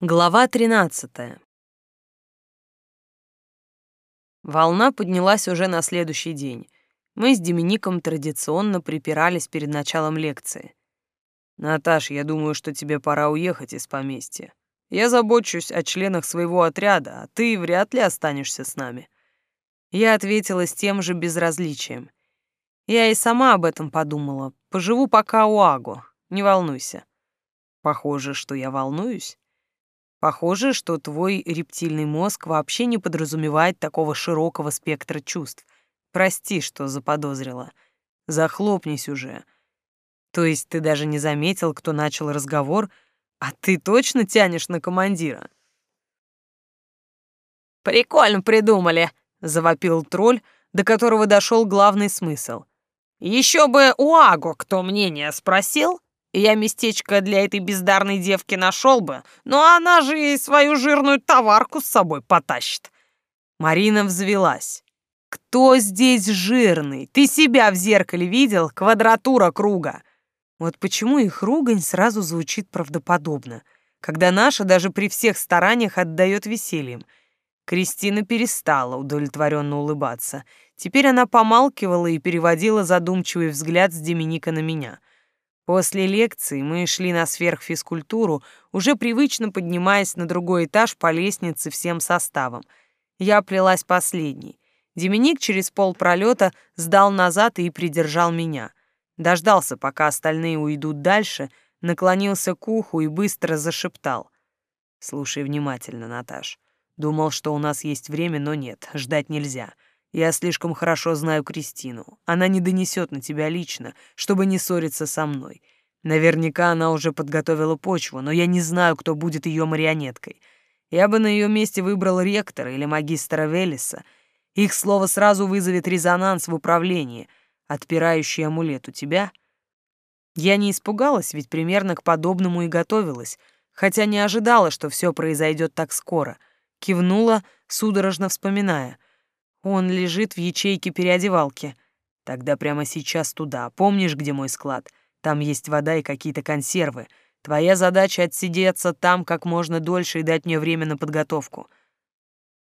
Глава 13. Волна поднялась уже на следующий день. Мы с Демиником традиционно припирались перед началом лекции. «Наташ, я думаю, что тебе пора уехать из поместья. Я забочусь о членах своего отряда, а ты вряд ли останешься с нами». Я ответила с тем же безразличием. Я и сама об этом подумала. Поживу пока у Агу, не волнуйся. Похоже, что я волнуюсь. Похоже, что твой рептильный мозг вообще не подразумевает такого широкого спектра чувств. Прости, что заподозрила. Захлопнись уже. То есть ты даже не заметил, кто начал разговор, а ты точно тянешь на командира? Прикольно придумали, завопил тролль, до которого дошел главный смысл. Еще бы у Аго кто мнение спросил? Я местечко для этой бездарной девки нашел бы, но она же и свою жирную товарку с собой потащит. Марина взвелась. «Кто здесь жирный? Ты себя в зеркале видел? Квадратура круга!» Вот почему их ругань сразу звучит правдоподобно, когда наша даже при всех стараниях отдает весельем. Кристина перестала удовлетворенно улыбаться. Теперь она помалкивала и переводила задумчивый взгляд с Деминика на меня — После лекции мы шли на сверхфизкультуру, уже привычно поднимаясь на другой этаж по лестнице всем составом. Я плелась последней. Деминик через пол пролета сдал назад и придержал меня. Дождался, пока остальные уйдут дальше, наклонился к уху и быстро зашептал. «Слушай внимательно, Наташ. Думал, что у нас есть время, но нет, ждать нельзя. Я слишком хорошо знаю Кристину. Она не донесет на тебя лично, чтобы не ссориться со мной. Наверняка она уже подготовила почву, но я не знаю, кто будет ее марионеткой. Я бы на ее месте выбрал ректора или магистра Велеса. Их слово сразу вызовет резонанс в управлении. Отпирающий амулет у тебя? Я не испугалась, ведь примерно к подобному и готовилась, хотя не ожидала, что все произойдет так скоро. Кивнула, судорожно вспоминая — он лежит в ячейке переодевалки. Тогда прямо сейчас туда. Помнишь, где мой склад? Там есть вода и какие-то консервы. Твоя задача отсидеться там как можно дольше и дать мне время на подготовку.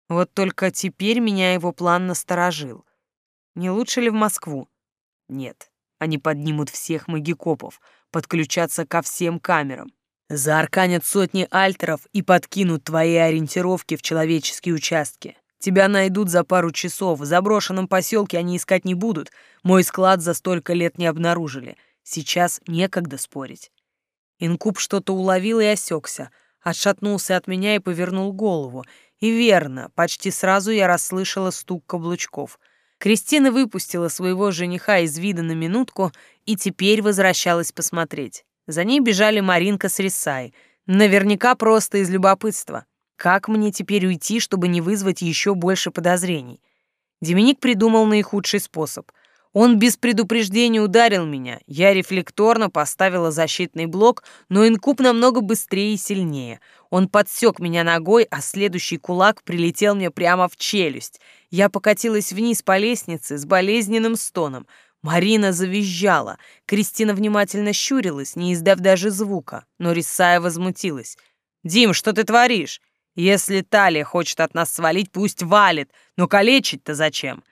Вот только теперь меня его план насторожил. Не лучше ли в Москву? Нет, они поднимут всех магикопов, подключатся ко всем камерам. Заарканят сотни альтеров и подкинут твои ориентировки в человеческие участки. Тебя найдут за пару часов. В заброшенном поселке они искать не будут. Мой склад за столько лет не обнаружили. Сейчас некогда спорить. Инкуб что-то уловил и осекся, отшатнулся от меня и повернул голову. И верно, почти сразу я расслышала стук каблучков. Кристина выпустила своего жениха из вида на минутку и теперь возвращалась посмотреть. За ней бежали Маринка с Рисай, наверняка просто из любопытства. Как мне теперь уйти, чтобы не вызвать еще больше подозрений? Деминик придумал наихудший способ. Он без предупреждения ударил меня. Я рефлекторно поставила защитный блок, но инкуб намного быстрее и сильнее. Он подсек меня ногой, а следующий кулак прилетел мне прямо в челюсть. Я покатилась вниз по лестнице с болезненным стоном. Марина завизжала. Кристина внимательно щурилась, не издав даже звука. Но Рисая возмутилась. «Дим, что ты творишь? Если Талия хочет от нас свалить, пусть валит, но калечить-то зачем?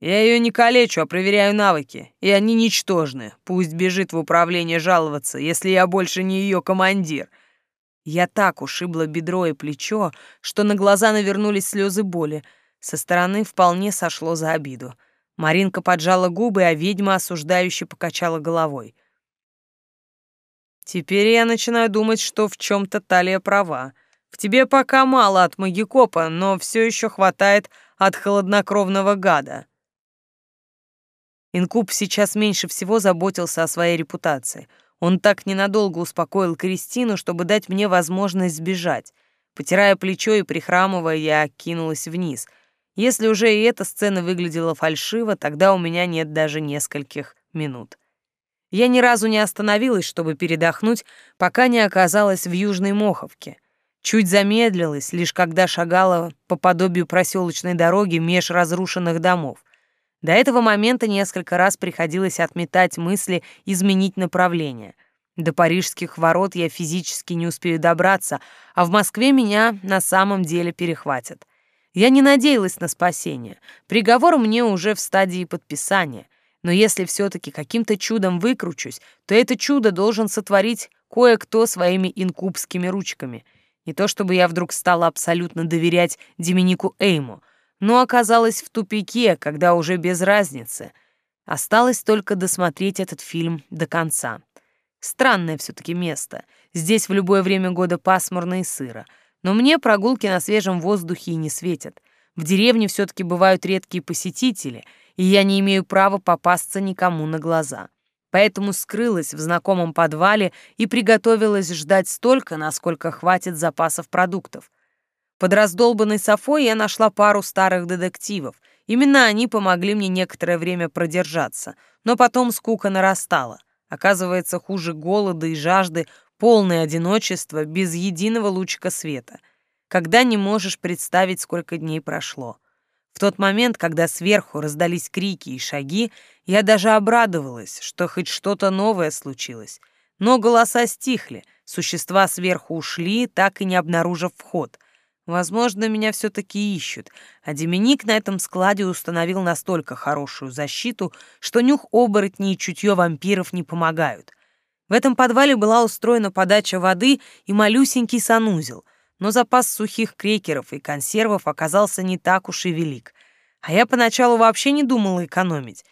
Я ее не калечу, а проверяю навыки, и они ничтожны. Пусть бежит в управление жаловаться, если я больше не ее командир. Я так ушибла бедро и плечо, что на глаза навернулись слезы боли. Со стороны вполне сошло за обиду. Маринка поджала губы, а ведьма осуждающе покачала головой. Теперь я начинаю думать, что в чем-то Талия права. В тебе пока мало от магикопа, но все еще хватает от холоднокровного гада. Инкуб сейчас меньше всего заботился о своей репутации. Он так ненадолго успокоил Кристину, чтобы дать мне возможность сбежать. Потирая плечо и прихрамывая, я кинулась вниз. Если уже и эта сцена выглядела фальшиво, тогда у меня нет даже нескольких минут. Я ни разу не остановилась, чтобы передохнуть, пока не оказалась в Южной Моховке. Чуть замедлилась, лишь когда шагала по подобию проселочной дороги меж разрушенных домов. До этого момента несколько раз приходилось отметать мысли изменить направление. До парижских ворот я физически не успею добраться, а в Москве меня на самом деле перехватят. Я не надеялась на спасение. Приговор мне уже в стадии подписания. Но если все-таки каким-то чудом выкручусь, то это чудо должен сотворить кое-кто своими инкубскими ручками. Не то чтобы я вдруг стала абсолютно доверять Деминику Эйму, но оказалась в тупике, когда уже без разницы. Осталось только досмотреть этот фильм до конца. Странное все-таки место. Здесь в любое время года пасмурно и сыро. Но мне прогулки на свежем воздухе и не светят. В деревне все-таки бывают редкие посетители, и я не имею права попасться никому на глаза. Поэтому скрылась в знакомом подвале и приготовилась ждать столько, насколько хватит запасов продуктов. Под раздолбанной софой я нашла пару старых детективов. Именно они помогли мне некоторое время продержаться, но потом скука нарастала. Оказывается, хуже голода и жажды полное одиночество без единого лучика света, когда не можешь представить, сколько дней прошло. В тот момент, когда сверху раздались крики и шаги, я даже обрадовалась, что хоть что-то новое случилось. Но голоса стихли, существа сверху ушли, так и не обнаружив вход. Возможно, меня все-таки ищут, а Деминик на этом складе установил настолько хорошую защиту, что нюх оборотней и чутье вампиров не помогают. В этом подвале была устроена подача воды и малюсенький санузел, но запас сухих крекеров и консервов оказался не так уж и велик. А я поначалу вообще не думала экономить.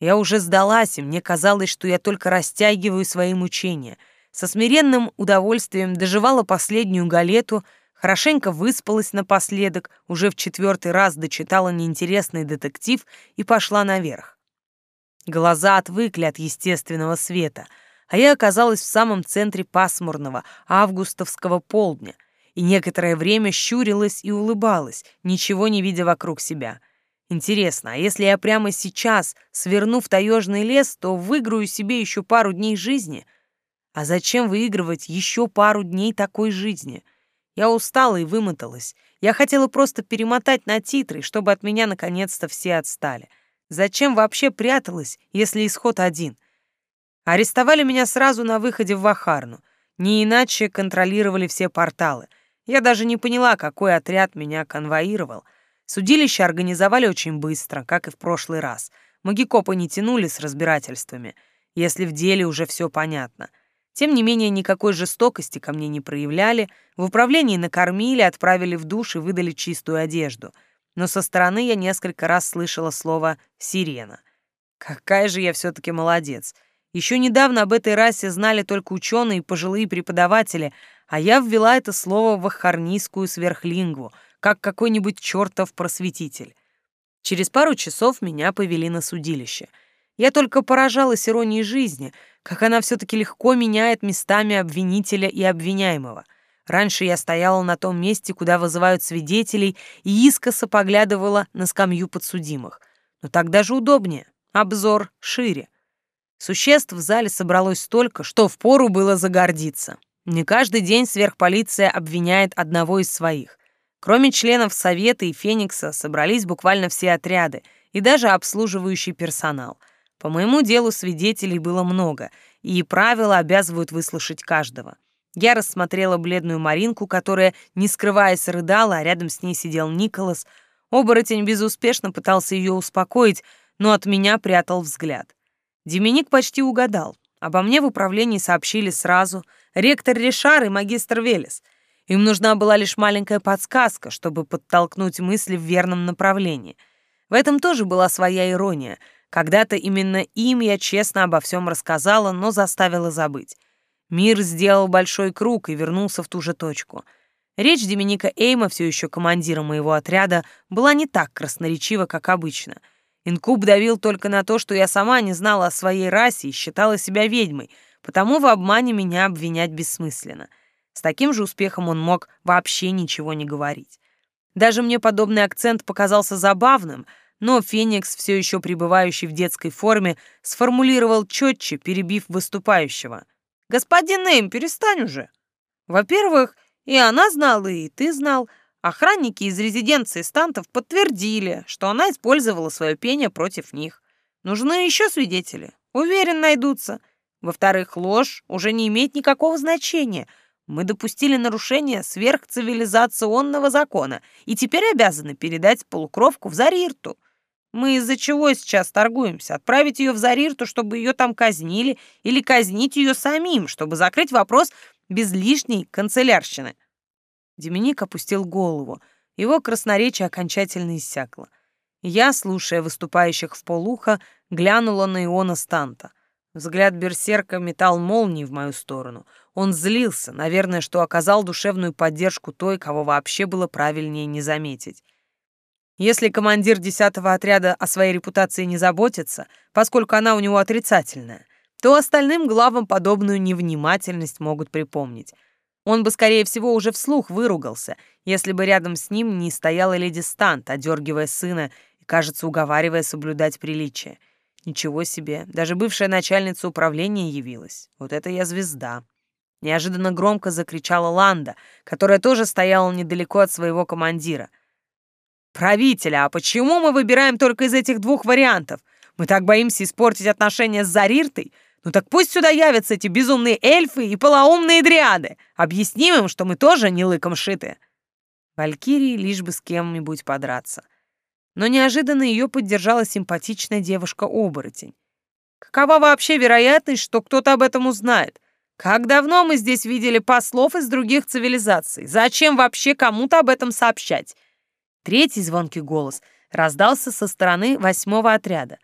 Я уже сдалась, и мне казалось, что я только растягиваю свои мучения. Со смиренным удовольствием доживала последнюю галету — Хорошенько выспалась напоследок, уже в четвертый раз дочитала неинтересный детектив и пошла наверх. Глаза отвыкли от естественного света, а я оказалась в самом центре пасмурного августовского полдня и некоторое время щурилась и улыбалась, ничего не видя вокруг себя. Интересно, а если я прямо сейчас сверну в таежный лес, то выиграю себе еще пару дней жизни? А зачем выигрывать еще пару дней такой жизни? — я устала и вымоталась. Я хотела просто перемотать на титры, чтобы от меня наконец-то все отстали. Зачем вообще пряталась, если исход один? Арестовали меня сразу на выходе в Вахарну. Не иначе контролировали все порталы. Я даже не поняла, какой отряд меня конвоировал. Судилище организовали очень быстро, как и в прошлый раз. Магикопы не тянули с разбирательствами, если в деле уже все понятно — тем не менее, никакой жестокости ко мне не проявляли, в управлении накормили, отправили в душ и выдали чистую одежду. Но со стороны я несколько раз слышала слово «сирена». Какая же я все-таки молодец. Еще недавно об этой расе знали только ученые и пожилые преподаватели, а я ввела это слово в ахарнийскую сверхлингву, как какой-нибудь чертов просветитель. Через пару часов меня повели на судилище. Я только поражалась иронии жизни — как она все-таки легко меняет местами обвинителя и обвиняемого. Раньше я стояла на том месте, куда вызывают свидетелей, и искоса поглядывала на скамью подсудимых. Но так даже удобнее, обзор шире. Существ в зале собралось столько, что впору было загордиться. Не каждый день сверхполиция обвиняет одного из своих. Кроме членов Совета и Феникса собрались буквально все отряды и даже обслуживающий персонал — по моему делу свидетелей было много, и правила обязывают выслушать каждого. Я рассмотрела бледную Маринку, которая, не скрываясь, рыдала, а рядом с ней сидел Николас. Оборотень безуспешно пытался ее успокоить, но от меня прятал взгляд. Деминик почти угадал. Обо мне в управлении сообщили сразу ректор Ришар и магистр Велес. Им нужна была лишь маленькая подсказка, чтобы подтолкнуть мысли в верном направлении. В этом тоже была своя ирония — когда-то именно им я честно обо всем рассказала, но заставила забыть. Мир сделал большой круг и вернулся в ту же точку. Речь Доминика Эйма, все еще командира моего отряда, была не так красноречива, как обычно. Инкуб давил только на то, что я сама не знала о своей расе и считала себя ведьмой, потому в обмане меня обвинять бессмысленно. С таким же успехом он мог вообще ничего не говорить. Даже мне подобный акцент показался забавным — но Феникс, все еще пребывающий в детской форме, сформулировал четче, перебив выступающего. «Господин Нейм, перестань уже. Во-первых, и она знала, и ты знал. Охранники из резиденции стантов подтвердили, что она использовала свое пение против них. Нужны еще свидетели. Уверен, найдутся. Во-вторых, ложь уже не имеет никакого значения. Мы допустили нарушение сверхцивилизационного закона и теперь обязаны передать полукровку в Зарирту. Мы из-за чего сейчас торгуемся? Отправить ее в Зарирту, чтобы ее там казнили, или казнить ее самим, чтобы закрыть вопрос без лишней канцелярщины?» Деминик опустил голову. Его красноречие окончательно иссякло. Я, слушая выступающих в полуха, глянула на Иона Станта. Взгляд берсерка метал молнии в мою сторону. Он злился, наверное, что оказал душевную поддержку той, кого вообще было правильнее не заметить. Если командир десятого отряда о своей репутации не заботится, поскольку она у него отрицательная, то остальным главам подобную невнимательность могут припомнить. Он бы, скорее всего, уже вслух выругался, если бы рядом с ним не стояла леди Стант, одергивая сына и, кажется, уговаривая соблюдать приличие. Ничего себе, даже бывшая начальница управления явилась. Вот это я звезда. Неожиданно громко закричала Ланда, которая тоже стояла недалеко от своего командира — «Правителя, а почему мы выбираем только из этих двух вариантов? Мы так боимся испортить отношения с Зариртой? Ну так пусть сюда явятся эти безумные эльфы и полоумные дриады. Объясним им, что мы тоже не лыком шиты». Валькирии лишь бы с кем-нибудь подраться. Но неожиданно ее поддержала симпатичная девушка-оборотень. Какова вообще вероятность, что кто-то об этом узнает? Как давно мы здесь видели послов из других цивилизаций? Зачем вообще кому-то об этом сообщать? Третий звонкий голос раздался со стороны восьмого отряда.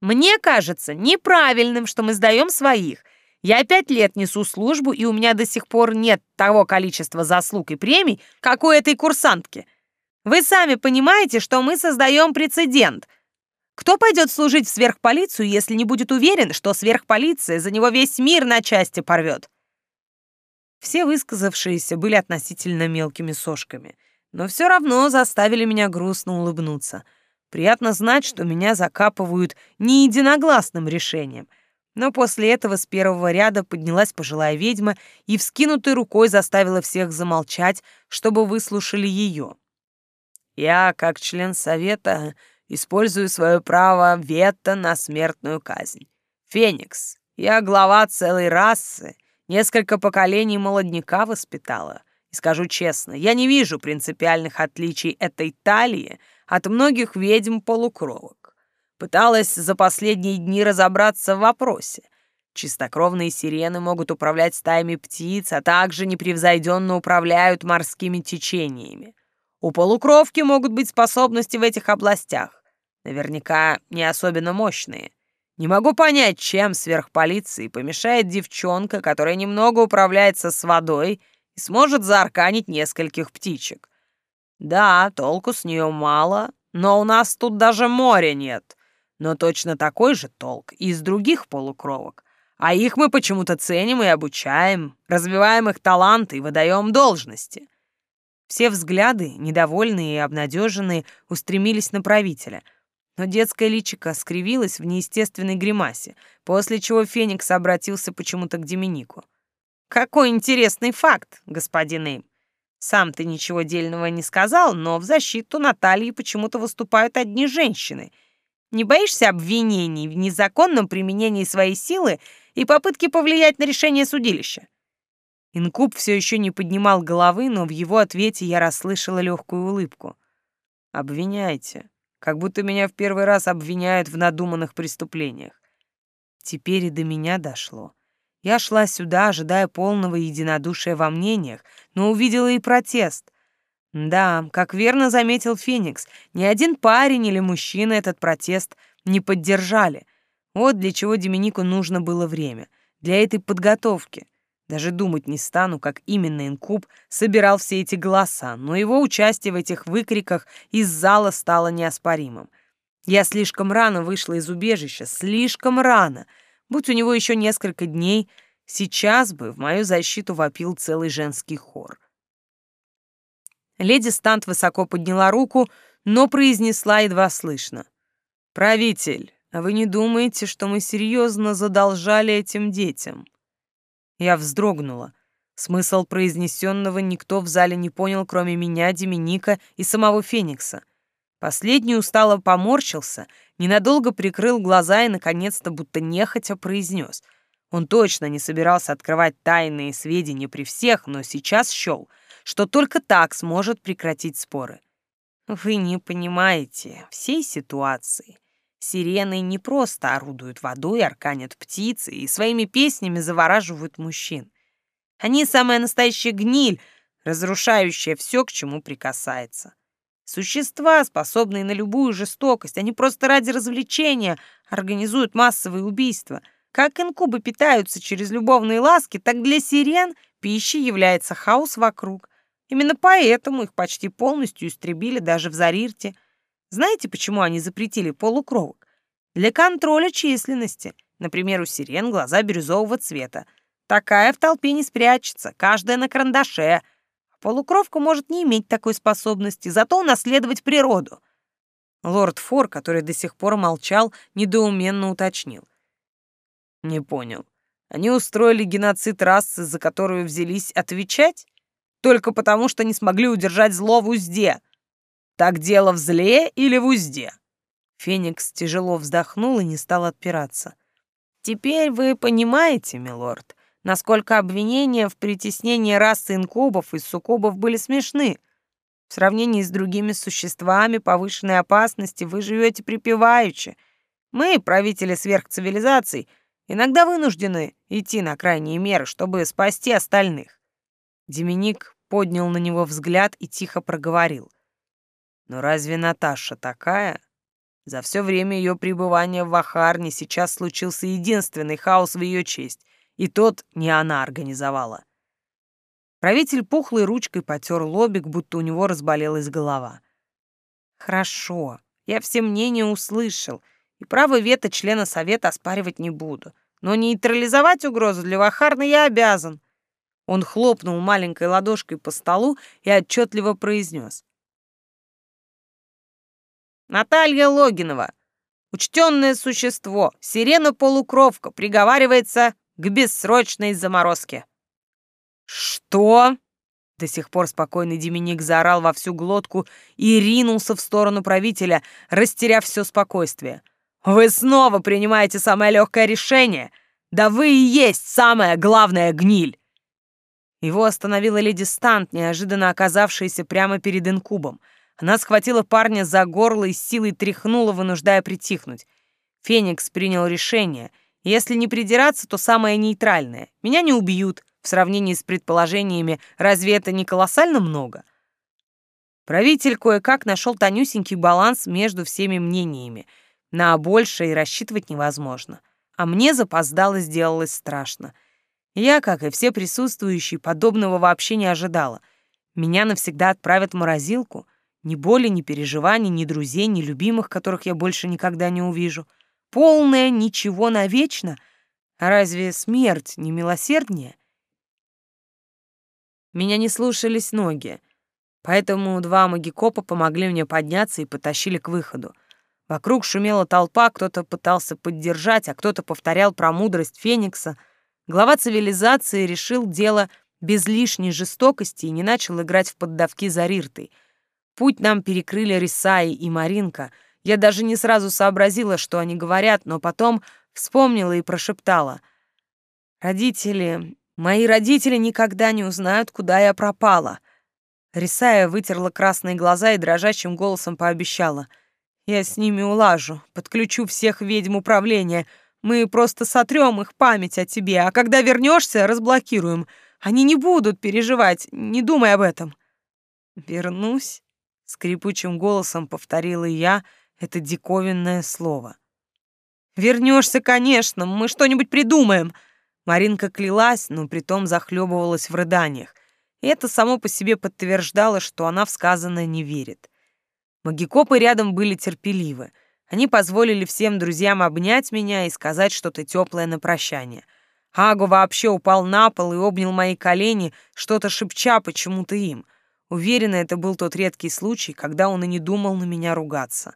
«Мне кажется неправильным, что мы сдаем своих. Я пять лет несу службу, и у меня до сих пор нет того количества заслуг и премий, как у этой курсантки. Вы сами понимаете, что мы создаем прецедент. Кто пойдет служить в сверхполицию, если не будет уверен, что сверхполиция за него весь мир на части порвет?» Все высказавшиеся были относительно мелкими сошками — но все равно заставили меня грустно улыбнуться. Приятно знать, что меня закапывают не единогласным решением. Но после этого с первого ряда поднялась пожилая ведьма и вскинутой рукой заставила всех замолчать, чтобы выслушали ее. «Я, как член совета, использую свое право вето на смертную казнь. Феникс, я глава целой расы, несколько поколений молодняка воспитала». И скажу честно, я не вижу принципиальных отличий этой талии от многих ведьм-полукровок. Пыталась за последние дни разобраться в вопросе. Чистокровные сирены могут управлять стаями птиц, а также непревзойденно управляют морскими течениями. У полукровки могут быть способности в этих областях. Наверняка не особенно мощные. Не могу понять, чем сверхполиции помешает девчонка, которая немного управляется с водой и сможет заарканить нескольких птичек. Да, толку с нее мало, но у нас тут даже моря нет. Но точно такой же толк и из других полукровок. А их мы почему-то ценим и обучаем, развиваем их таланты и выдаем должности. Все взгляды, недовольные и обнадеженные, устремились на правителя. Но детское личико скривилось в неестественной гримасе, после чего Феникс обратился почему-то к Деминику. Какой интересный факт, господин Эйм. Сам ты ничего дельного не сказал, но в защиту Натальи почему-то выступают одни женщины. Не боишься обвинений в незаконном применении своей силы и попытки повлиять на решение судилища? Инкуб все еще не поднимал головы, но в его ответе я расслышала легкую улыбку. «Обвиняйте. Как будто меня в первый раз обвиняют в надуманных преступлениях. Теперь и до меня дошло. Я шла сюда, ожидая полного единодушия во мнениях, но увидела и протест. Да, как верно заметил Феникс, ни один парень или мужчина этот протест не поддержали. Вот для чего Деминику нужно было время. Для этой подготовки. Даже думать не стану, как именно Инкуб собирал все эти голоса, но его участие в этих выкриках из зала стало неоспоримым. Я слишком рано вышла из убежища, слишком рано — Будь у него еще несколько дней, сейчас бы в мою защиту вопил целый женский хор. Леди Стант высоко подняла руку, но произнесла едва слышно. «Правитель, а вы не думаете, что мы серьезно задолжали этим детям?» Я вздрогнула. Смысл произнесенного никто в зале не понял, кроме меня, Деминика и самого Феникса. Последний устало поморщился, ненадолго прикрыл глаза и, наконец-то, будто нехотя произнес. Он точно не собирался открывать тайные сведения при всех, но сейчас счел, что только так сможет прекратить споры. Вы не понимаете всей ситуации. Сирены не просто орудуют водой, арканят птицы и своими песнями завораживают мужчин. Они самая настоящая гниль, разрушающая все, к чему прикасается. Существа, способные на любую жестокость, они просто ради развлечения организуют массовые убийства. Как инкубы питаются через любовные ласки, так для сирен пищей является хаос вокруг. Именно поэтому их почти полностью истребили даже в Зарирте. Знаете, почему они запретили полукровок? Для контроля численности. Например, у сирен глаза бирюзового цвета. Такая в толпе не спрячется, каждая на карандаше — Полукровка может не иметь такой способности, зато унаследовать природу. Лорд Фор, который до сих пор молчал, недоуменно уточнил. Не понял. Они устроили геноцид расы, за которую взялись отвечать? Только потому, что не смогли удержать зло в узде. Так дело в зле или в узде? Феникс тяжело вздохнул и не стал отпираться. Теперь вы понимаете, милорд, насколько обвинения в притеснении расы инкубов и суккубов были смешны. В сравнении с другими существами повышенной опасности вы живете припеваючи. Мы, правители сверхцивилизаций, иногда вынуждены идти на крайние меры, чтобы спасти остальных. Деминик поднял на него взгляд и тихо проговорил. «Но разве Наташа такая?» За все время ее пребывания в Ахарне сейчас случился единственный хаос в ее честь — и тот не она организовала. Правитель пухлой ручкой потер лобик, будто у него разболелась голова. «Хорошо, я все мнения услышал, и право вето члена совета оспаривать не буду. Но нейтрализовать угрозу для Вахарна я обязан». Он хлопнул маленькой ладошкой по столу и отчетливо произнес. «Наталья Логинова, учтенное существо, сирена-полукровка, приговаривается к бессрочной заморозке». «Что?» До сих пор спокойный Деминик заорал во всю глотку и ринулся в сторону правителя, растеряв все спокойствие. «Вы снова принимаете самое легкое решение! Да вы и есть самая главная гниль!» Его остановила леди Стант, неожиданно оказавшаяся прямо перед инкубом. Она схватила парня за горло и силой тряхнула, вынуждая притихнуть. Феникс принял решение, если не придираться, то самое нейтральное. Меня не убьют. В сравнении с предположениями, разве это не колоссально много? Правитель кое-как нашел тонюсенький баланс между всеми мнениями. На большее и рассчитывать невозможно. А мне запоздало сделалось страшно. Я, как и все присутствующие, подобного вообще не ожидала. Меня навсегда отправят в морозилку. Ни боли, ни переживаний, ни друзей, ни любимых, которых я больше никогда не увижу — полное ничего навечно. А разве смерть не милосерднее? Меня не слушались ноги, поэтому два магикопа помогли мне подняться и потащили к выходу. Вокруг шумела толпа, кто-то пытался поддержать, а кто-то повторял про мудрость Феникса. Глава цивилизации решил дело без лишней жестокости и не начал играть в поддавки за Риртой. Путь нам перекрыли Рисаи и Маринка — я даже не сразу сообразила, что они говорят, но потом вспомнила и прошептала. «Родители... Мои родители никогда не узнают, куда я пропала». Рисая вытерла красные глаза и дрожащим голосом пообещала. «Я с ними улажу, подключу всех ведьм управления. Мы просто сотрем их память о тебе, а когда вернешься, разблокируем. Они не будут переживать, не думай об этом». «Вернусь?» — скрипучим голосом повторила я — это диковинное слово. Вернешься, конечно, мы что-нибудь придумаем. Маринка клялась, но притом захлебывалась в рыданиях. И это само по себе подтверждало, что она в сказанное не верит. Магикопы рядом были терпеливы. Они позволили всем друзьям обнять меня и сказать что-то теплое на прощание. Агу вообще упал на пол и обнял мои колени, что-то шепча почему-то им. Уверена, это был тот редкий случай, когда он и не думал на меня ругаться.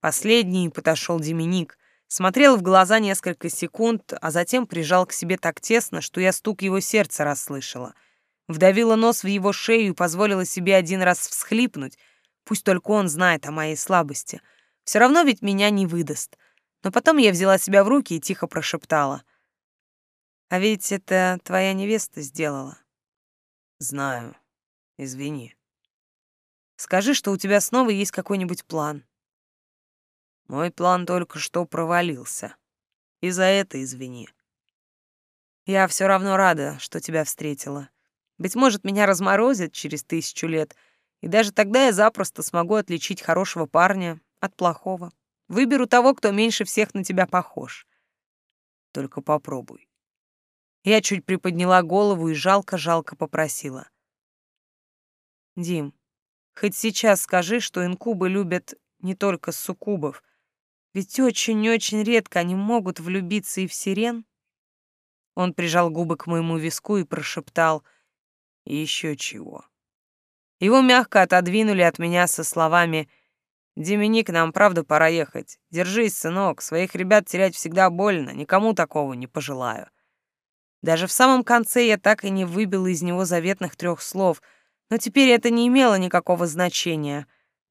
Последний подошел Деминик, смотрел в глаза несколько секунд, а затем прижал к себе так тесно, что я стук его сердца расслышала. Вдавила нос в его шею и позволила себе один раз всхлипнуть. Пусть только он знает о моей слабости. Все равно ведь меня не выдаст. Но потом я взяла себя в руки и тихо прошептала. А ведь это твоя невеста сделала. Знаю. Извини. Скажи, что у тебя снова есть какой-нибудь план. Мой план только что провалился. И за это извини. Я все равно рада, что тебя встретила. Быть может, меня разморозят через тысячу лет, и даже тогда я запросто смогу отличить хорошего парня от плохого. Выберу того, кто меньше всех на тебя похож. Только попробуй. Я чуть приподняла голову и жалко-жалко попросила. «Дим, хоть сейчас скажи, что инкубы любят не только суккубов, ведь очень-очень редко они могут влюбиться и в сирен». Он прижал губы к моему виску и прошептал «Еще чего». Его мягко отодвинули от меня со словами «Деминик, нам правда пора ехать. Держись, сынок, своих ребят терять всегда больно, никому такого не пожелаю». Даже в самом конце я так и не выбила из него заветных трех слов, но теперь это не имело никакого значения.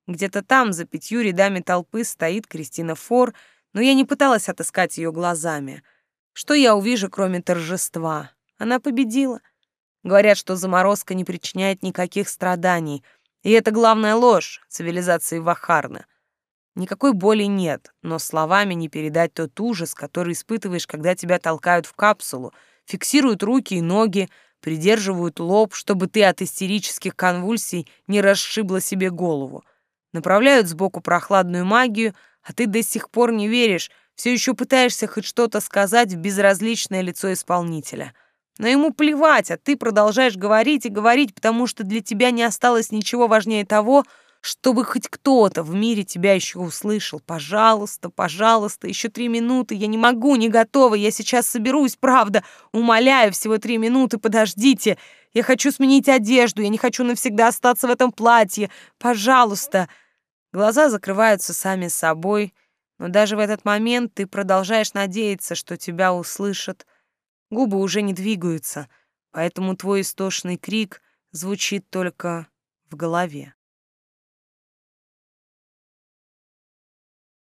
Где-то там, за пятью рядами толпы, стоит Кристина Фор, но я не пыталась отыскать ее глазами. Что я увижу, кроме торжества? Она победила. Говорят, что заморозка не причиняет никаких страданий. И это главная ложь цивилизации Вахарна. Никакой боли нет, но словами не передать тот ужас, который испытываешь, когда тебя толкают в капсулу — фиксируют руки и ноги, придерживают лоб, чтобы ты от истерических конвульсий не расшибла себе голову. Направляют сбоку прохладную магию, а ты до сих пор не веришь, все еще пытаешься хоть что-то сказать в безразличное лицо исполнителя. Но ему плевать, а ты продолжаешь говорить и говорить, потому что для тебя не осталось ничего важнее того, чтобы хоть кто-то в мире тебя еще услышал. Пожалуйста, пожалуйста, еще три минуты. Я не могу, не готова. Я сейчас соберусь, правда. Умоляю, всего три минуты, подождите. Я хочу сменить одежду. Я не хочу навсегда остаться в этом платье. Пожалуйста. Глаза закрываются сами собой, но даже в этот момент ты продолжаешь надеяться, что тебя услышат. Губы уже не двигаются, поэтому твой истошный крик звучит только в голове.